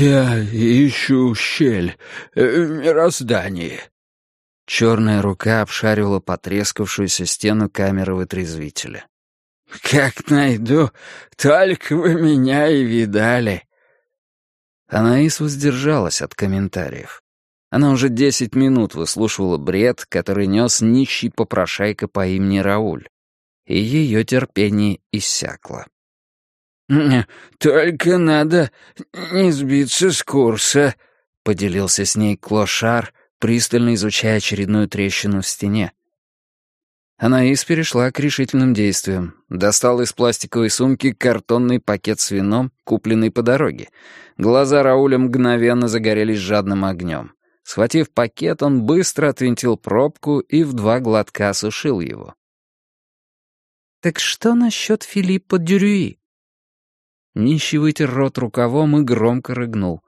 «Я ищу щель э, в мироздании». Черная рука обшаривала потрескавшуюся стену камеры вытрезвителя. «Как найду, только вы меня и видали». Анаис воздержалась от комментариев. Она уже десять минут выслушивала бред, который нес нищий попрошайка по имени Рауль, и ее терпение иссякло. «Только надо не сбиться с курса», — поделился с ней Клошар, пристально изучая очередную трещину в стене. Анаис перешла к решительным действиям. Достала из пластиковой сумки картонный пакет с вином, купленный по дороге. Глаза Рауля мгновенно загорелись жадным огнем. Схватив пакет, он быстро отвинтил пробку и в два глотка осушил его. «Так что насчет Филиппа Дюрюи?» Нищий вытер рот рукавом и громко рыгнул.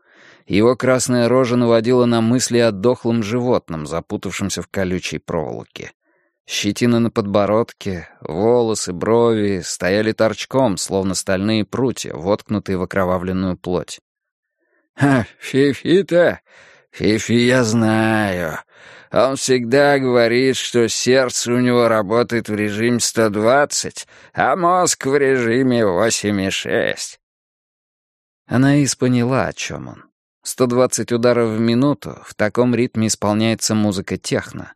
Его красная рожа наводила на мысли о дохлом животном, запутавшемся в колючей проволоке. Щетина на подбородке, волосы, брови стояли торчком, словно стальные прутья, воткнутые в окровавленную плоть. «Ха, Фифи-то! Фифи я знаю. Он всегда говорит, что сердце у него работает в режиме 120, а мозг в режиме 8,6. Анаис поняла, о чем он. 120 ударов в минуту, в таком ритме исполняется музыка техно,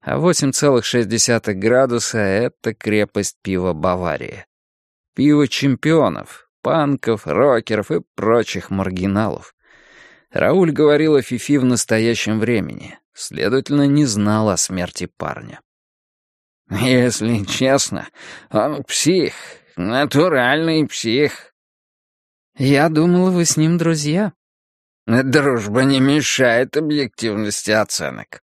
а 8,6 градуса — это крепость пива Баварии. Пиво чемпионов, панков, рокеров и прочих маргиналов. Рауль говорил о Фифи в настоящем времени, следовательно, не знал о смерти парня. «Если честно, он псих, натуральный псих». «Я думала, вы с ним друзья». «Дружба не мешает объективности оценок».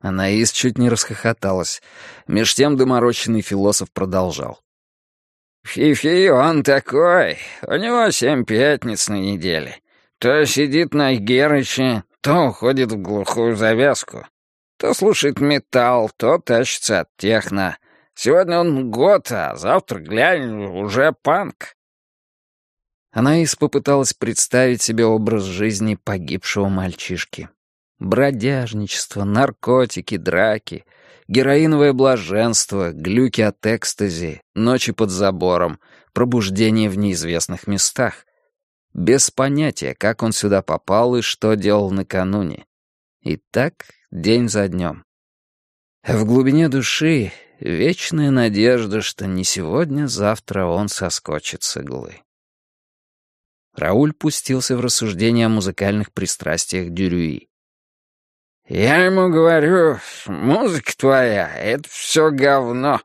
Анаис чуть не расхохоталась. Меж тем доморощенный философ продолжал. «Фифи он такой, у него семь пятниц на неделе. То сидит на Герыче, то уходит в глухую завязку. То слушает металл, то тащится от техно. Сегодня он год, а завтра, глянь, уже панк. Анаис попыталась представить себе образ жизни погибшего мальчишки. Бродяжничество, наркотики, драки, героиновое блаженство, глюки от экстази, ночи под забором, пробуждение в неизвестных местах. Без понятия, как он сюда попал и что делал накануне. И так день за днем. В глубине души вечная надежда, что не сегодня-завтра он соскочит с иглы. Рауль пустился в рассуждения о музыкальных пристрастиях Дюрюи. «Я ему говорю, музыка твоя — это все говно.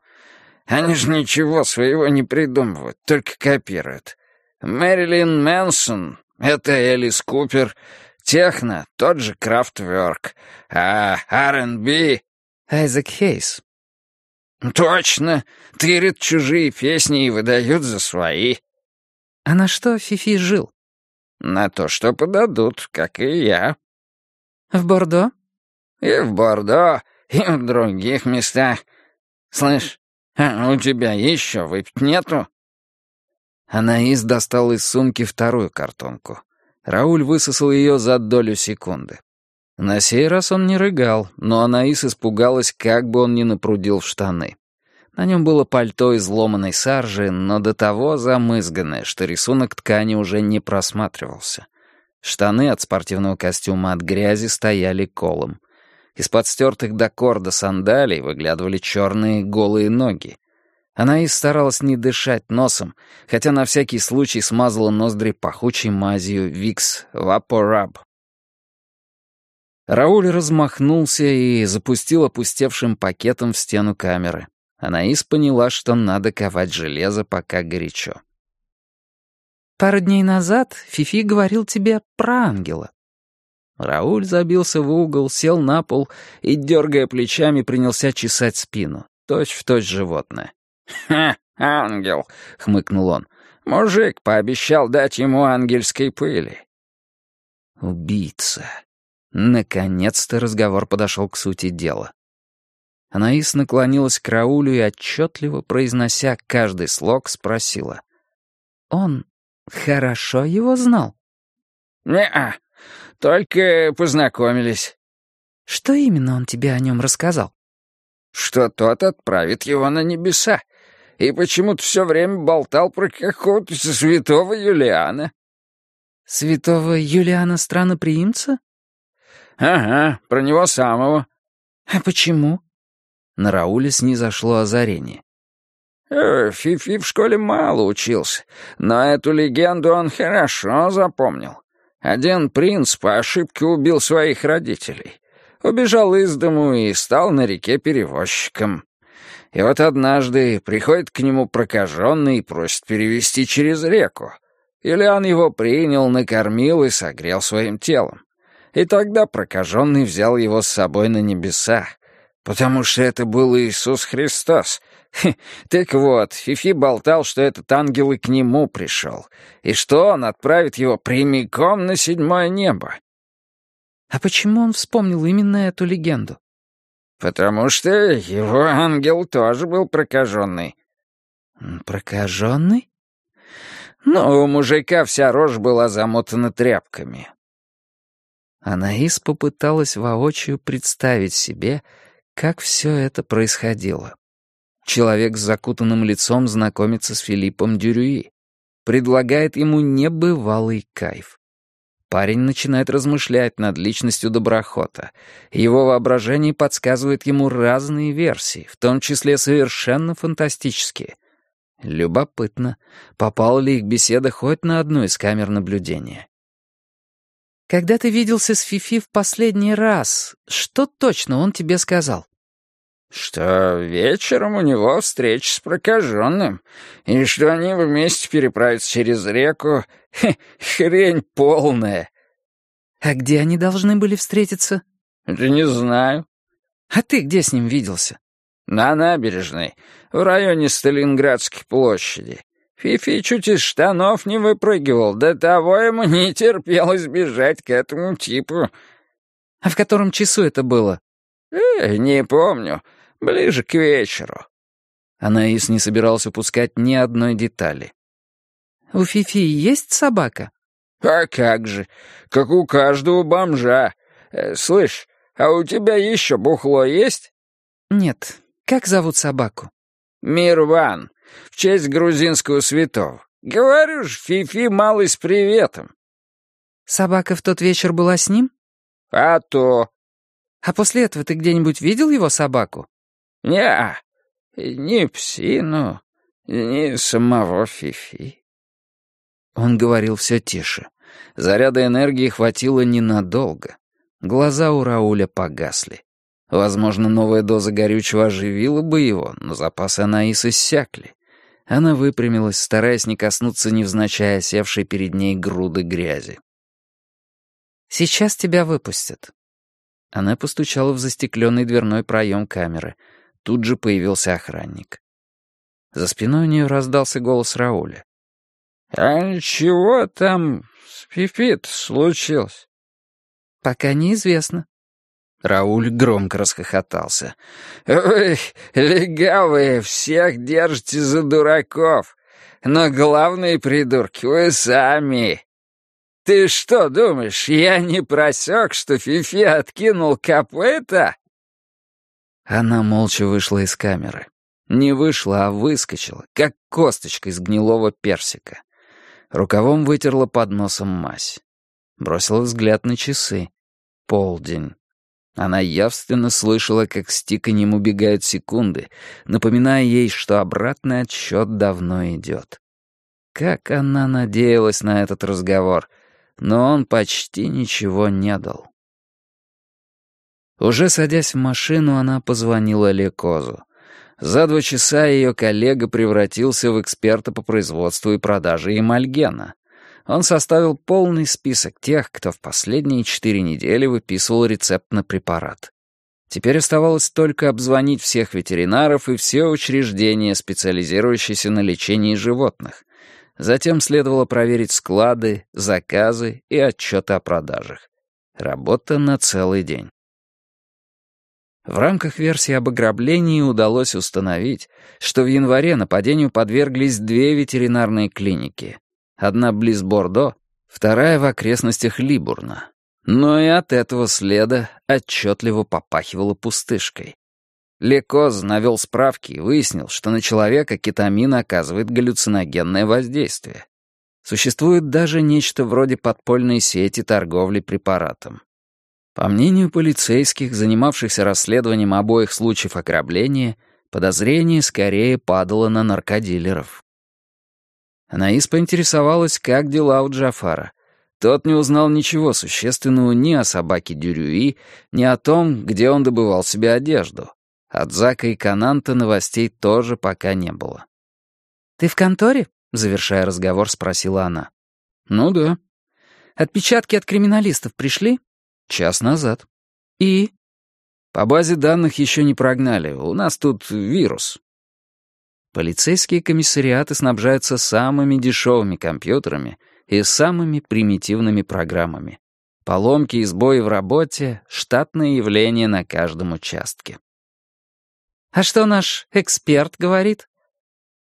Они же ничего своего не придумывают, только копируют. Мэрилин Мэнсон — это Элис Купер, техно — тот же Крафтверк, а R&B — Айзек Хейс. Точно, тырят чужие песни и выдают за свои. А на что Фифи жил? На то, что подадут, как и я. В Бордо? И в Бордо, и в других местах. Слышь, а у тебя еще выпить нету? Анаис достал из сумки вторую картонку. Рауль высосал ее за долю секунды. На сей раз он не рыгал, но Анаис испугалась, как бы он ни напрудил в штаны. На нем было пальто из ломаной саржи, но до того замызганное, что рисунок ткани уже не просматривался. Штаны от спортивного костюма от грязи стояли колом. Из-под стертых до корда сандалий выглядывали черные голые ноги. Она и старалась не дышать носом, хотя на всякий случай смазала ноздри пахучей мазью Викс Вапораб. Рауль размахнулся и запустил опустевшим пакетом в стену камеры. Анаис поняла, что надо ковать железо, пока горячо. «Пару дней назад Фифи говорил тебе про ангела». Рауль забился в угол, сел на пол и, дергая плечами, принялся чесать спину. Точь в точь животное. «Ха, ангел!» — хмыкнул он. «Мужик пообещал дать ему ангельской пыли». «Убийца!» Наконец-то разговор подошел к сути дела. Анаис наклонилась к Раулю и, отчетливо произнося каждый слог, спросила. «Он хорошо его знал?» «Не-а, только познакомились». «Что именно он тебе о нем рассказал?» «Что тот отправит его на небеса, и почему-то все время болтал про какого-то святого Юлиана». «Святого Юлиана Страноприимца?» «Ага, про него самого». «А почему?» На Рауле снизошло озарение. Э, Фифи в школе мало учился, но эту легенду он хорошо запомнил. Один принц по ошибке убил своих родителей. Убежал из дому и стал на реке перевозчиком. И вот однажды приходит к нему прокаженный и просит перевести через реку. Ильян его принял, накормил и согрел своим телом. И тогда прокаженный взял его с собой на небеса, потому что это был Иисус Христос. Так вот, Фифи болтал, что этот ангел и к нему пришел, и что он отправит его прямиком на седьмое небо. А почему он вспомнил именно эту легенду? Потому что его ангел тоже был прокаженный. Прокаженный? Ну, у мужика вся рожь была замотана тряпками. Анаис попыталась воочию представить себе, как все это происходило. Человек с закутанным лицом знакомится с Филиппом Дюрюи. Предлагает ему небывалый кайф. Парень начинает размышлять над личностью доброхота. Его воображение подсказывает ему разные версии, в том числе совершенно фантастические. Любопытно, попала ли их беседа хоть на одну из камер наблюдения. «Когда ты виделся с Фифи в последний раз, что точно он тебе сказал?» «Что вечером у него встреча с прокаженным, и что они вместе переправятся через реку. Хе, хрень полная». «А где они должны были встретиться?» «Да не знаю». «А ты где с ним виделся?» «На набережной, в районе Сталинградской площади. Фифи чуть из штанов не выпрыгивал, до того ему не терпелось бежать к этому типу. А в котором часу это было? Э, не помню. Ближе к вечеру. Анаис не собирался упускать ни одной детали. «У Фифи есть собака?» «А как же, как у каждого бомжа. Э, слышь, а у тебя еще бухло есть?» «Нет. Как зовут собаку?» «Мирван в честь грузинского святого. Говорю ж, Фифи малый с приветом». «Собака в тот вечер была с ним?» «А то». «А после этого ты где-нибудь видел его собаку?» «Не, ни псину, ни самого Фифи». Он говорил все тише. Заряда энергии хватило ненадолго. Глаза у Рауля погасли. Возможно, новая доза горючего оживила бы его, но запасы Анаис иссякли. Она выпрямилась, стараясь не коснуться невзначай севшей перед ней груды грязи. «Сейчас тебя выпустят». Она постучала в застекленный дверной проем камеры. Тут же появился охранник. За спиной у нее раздался голос Рауля. «А чего там с Пипит случилось?» «Пока неизвестно». Рауль громко расхохотался. «Вы, легавые, всех держите за дураков, но главные придурки вы сами. Ты что думаешь, я не просек, что Фифи откинул копыта?» Она молча вышла из камеры. Не вышла, а выскочила, как косточка из гнилого персика. Рукавом вытерла под носом мазь. Бросила взгляд на часы. Полдень. Она явственно слышала, как с тиканьем убегают секунды, напоминая ей, что обратный отсчет давно идет. Как она надеялась на этот разговор, но он почти ничего не дал. Уже садясь в машину, она позвонила Лекозу. За два часа ее коллега превратился в эксперта по производству и продаже эмальгена — он составил полный список тех, кто в последние четыре недели выписывал рецепт на препарат. Теперь оставалось только обзвонить всех ветеринаров и все учреждения, специализирующиеся на лечении животных. Затем следовало проверить склады, заказы и отчеты о продажах. Работа на целый день. В рамках версии об ограблении удалось установить, что в январе нападению подверглись две ветеринарные клиники Одна близ Бордо, вторая в окрестностях Либурна. Но и от этого следа отчетливо попахивало пустышкой. Лекоз навел справки и выяснил, что на человека кетамин оказывает галлюциногенное воздействие. Существует даже нечто вроде подпольной сети торговли препаратом. По мнению полицейских, занимавшихся расследованием обоих случаев ограбления, подозрение скорее падало на наркодилеров. Анаис поинтересовалась, как дела у Джафара. Тот не узнал ничего существенного ни о собаке Дюрюи, ни о том, где он добывал себе одежду. От Зака и Кананта новостей тоже пока не было. «Ты в конторе?» — завершая разговор, спросила она. «Ну да». «Отпечатки от криминалистов пришли?» Час назад. И? По базе данных еще не прогнали. У нас тут вирус. Полицейские комиссариаты снабжаются самыми дешевыми компьютерами и самыми примитивными программами. Поломки и сбои в работе — штатное явление на каждом участке. «А что наш эксперт говорит?»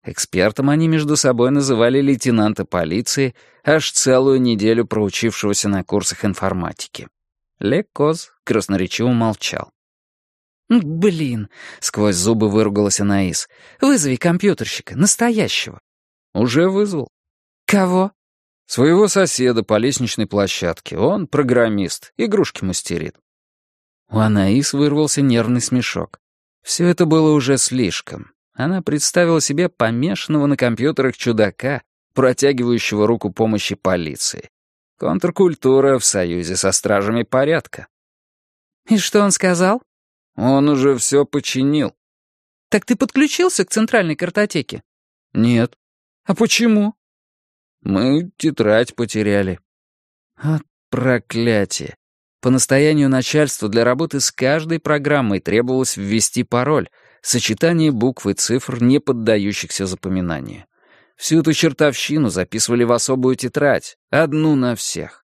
Экспертом они между собой называли лейтенанта полиции, аж целую неделю проучившегося на курсах информатики. Лекоз красноречиво молчал. «Блин!» — сквозь зубы выругалась Анаис. «Вызови компьютерщика, настоящего». «Уже вызвал». «Кого?» «Своего соседа по лестничной площадке. Он программист, игрушки мастерит». У Анаис вырвался нервный смешок. Все это было уже слишком. Она представила себе помешанного на компьютерах чудака, протягивающего руку помощи полиции. Контркультура в союзе со стражами порядка. И что он сказал? Он уже все починил. Так ты подключился к центральной картотеке? Нет. А почему? Мы тетрадь потеряли. От проклятие. По настоянию начальства для работы с каждой программой требовалось ввести пароль, сочетание букв и цифр, не поддающихся запоминанию. Всю эту чертовщину записывали в особую тетрадь, одну на всех.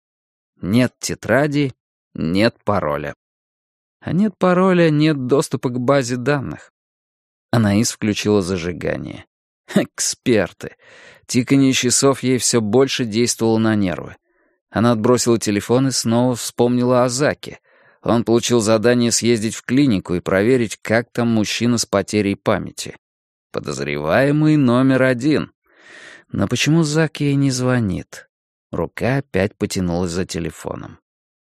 Нет тетради, нет пароля. А нет пароля, нет доступа к базе данных. Анаис включила зажигание. Эксперты. Тиканье часов ей все больше действовало на нервы. Она отбросила телефон и снова вспомнила о Заке. Он получил задание съездить в клинику и проверить, как там мужчина с потерей памяти. Подозреваемый номер один. Но почему Зак ей не звонит? Рука опять потянулась за телефоном.